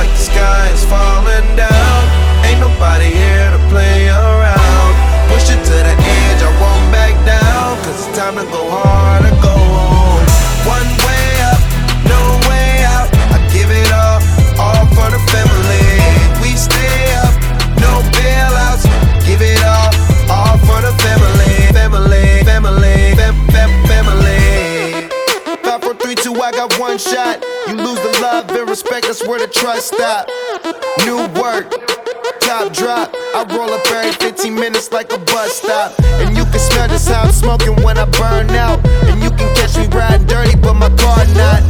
like the sky is falling down. Ain't nobody here to play around. Got one shot. You lose the love and respect, that's where the trust stop. New work, top drop. I roll up every 15 minutes like a bus stop. And you can smell how I'm smoking when I burn out. And you can catch me riding dirty, but my car not.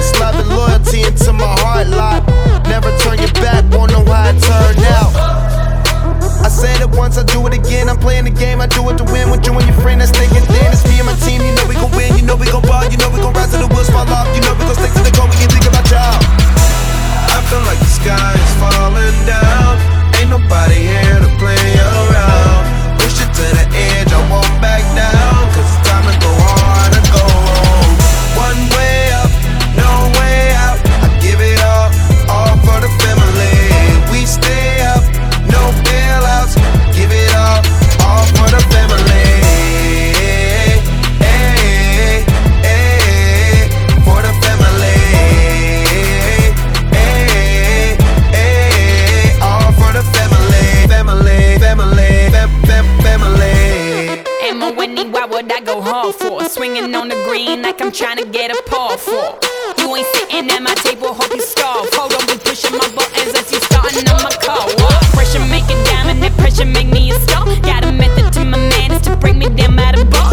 It's love and loyalty into my heart lot. Never turn your back, won't know how it turned out. I said it once, I do it again. I'm playing the game, I do it to win. With you and your friend that's thinking, damn, it's me and my team. You know we gon' win, you know we gon' ball, you know we gon' rise to the wheels swinging on the green like I'm trying to get a paw for. You ain't sitting at my table, hope you starve. Hold on, be pushing my buttons as you starting on my car. Pressure make a diamond, that pressure make me a star. Got a method to my madness to bring me down out of bar.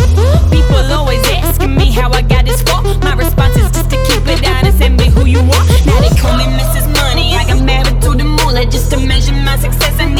People always asking me how I got this far. My response is just to keep it honest and be who you are. Now they call me Mrs. Money, I got married to the moolah just to measure my success. I